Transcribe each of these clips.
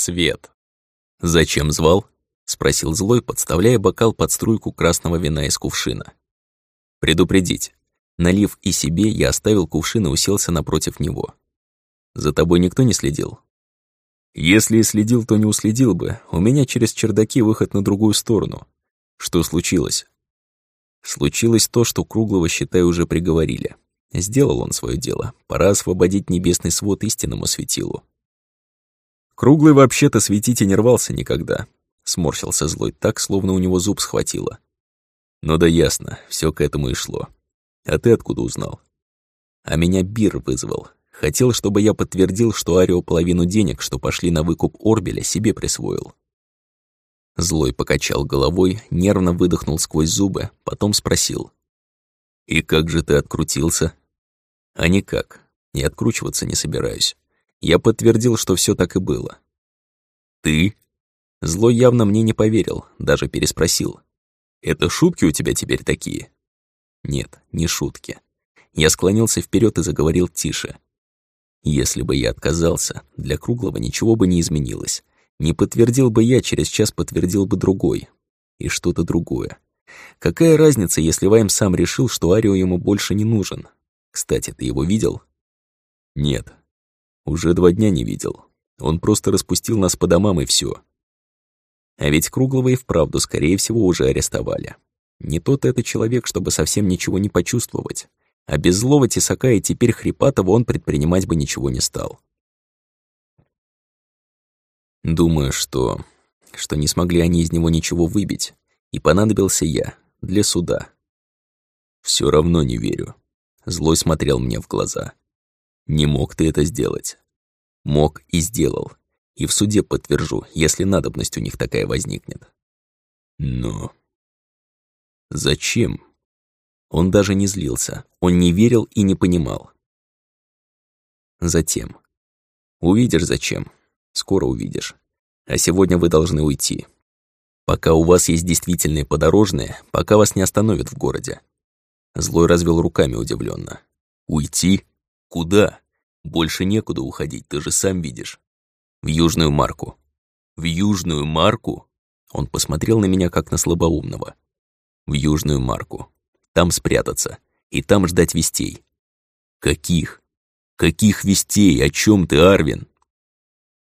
Свет. «Зачем звал?» — спросил злой, подставляя бокал под струйку красного вина из кувшина. «Предупредить. Налив и себе, я оставил кувшин и уселся напротив него. За тобой никто не следил?» «Если и следил, то не уследил бы. У меня через чердаки выход на другую сторону. Что случилось?» Случилось то, что Круглого, считай, уже приговорили. Сделал он свое дело. Пора освободить небесный свод истинному светилу. Круглый вообще-то светить и не рвался никогда. Сморщился злой так, словно у него зуб схватило. Ну да ясно, все к этому и шло. А ты откуда узнал? А меня Бир вызвал. Хотел, чтобы я подтвердил, что Арио половину денег, что пошли на выкуп Орбеля, себе присвоил. Злой покачал головой, нервно выдохнул сквозь зубы, потом спросил. «И как же ты открутился?» «А никак. И откручиваться не собираюсь. Я подтвердил, что все так и было. «Ты?» Злой явно мне не поверил, даже переспросил. «Это шутки у тебя теперь такие?» «Нет, не шутки». Я склонился вперед и заговорил тише. «Если бы я отказался, для Круглого ничего бы не изменилось. Не подтвердил бы я, через час подтвердил бы другой. И что-то другое. Какая разница, если Вайм сам решил, что Арио ему больше не нужен? Кстати, ты его видел? Нет, уже два дня не видел. Он просто распустил нас по домам и все. А ведь Круглого и вправду, скорее всего, уже арестовали. Не тот это человек, чтобы совсем ничего не почувствовать. А без злого тесака и теперь хрипатого он предпринимать бы ничего не стал. Думаю, что... что не смогли они из него ничего выбить. И понадобился я для суда. Все равно не верю. Злой смотрел мне в глаза. Не мог ты это сделать. Мог и сделал. И в суде подтвержу, если надобность у них такая возникнет. Но... Зачем? Он даже не злился. Он не верил и не понимал. Затем. Увидишь зачем. Скоро увидишь. А сегодня вы должны уйти. Пока у вас есть действительные подорожные, пока вас не остановят в городе. Злой развел руками удивленно. Уйти? Куда? Больше некуда уходить, ты же сам видишь. В Южную Марку. В Южную Марку? Он посмотрел на меня, как на слабоумного. В Южную Марку. Там спрятаться. И там ждать вестей. Каких? Каких вестей? О чем ты, Арвин?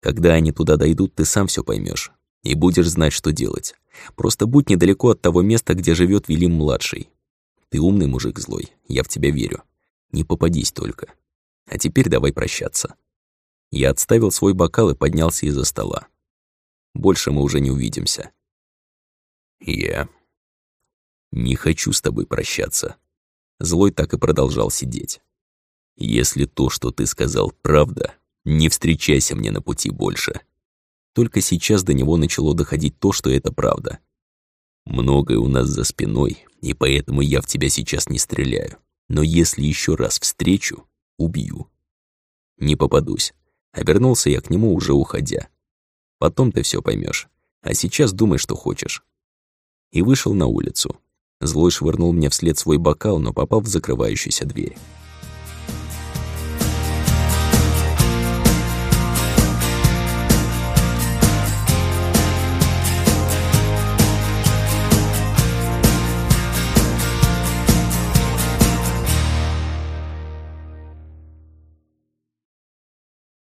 Когда они туда дойдут, ты сам все поймешь и будешь знать, что делать. Просто будь недалеко от того места, где живет Велим-младший. Ты умный мужик злой, я в тебя верю. Не попадись только. А теперь давай прощаться. Я отставил свой бокал и поднялся из-за стола. Больше мы уже не увидимся. Я не хочу с тобой прощаться. Злой так и продолжал сидеть. Если то, что ты сказал, правда, не встречайся мне на пути больше. Только сейчас до него начало доходить то, что это правда. Многое у нас за спиной, и поэтому я в тебя сейчас не стреляю. Но если еще раз встречу, убью. Не попадусь. Обернулся я к нему, уже уходя. Потом ты все поймешь. А сейчас думай, что хочешь. И вышел на улицу. Злой швырнул мне вслед свой бокал, но попал в закрывающуюся дверь.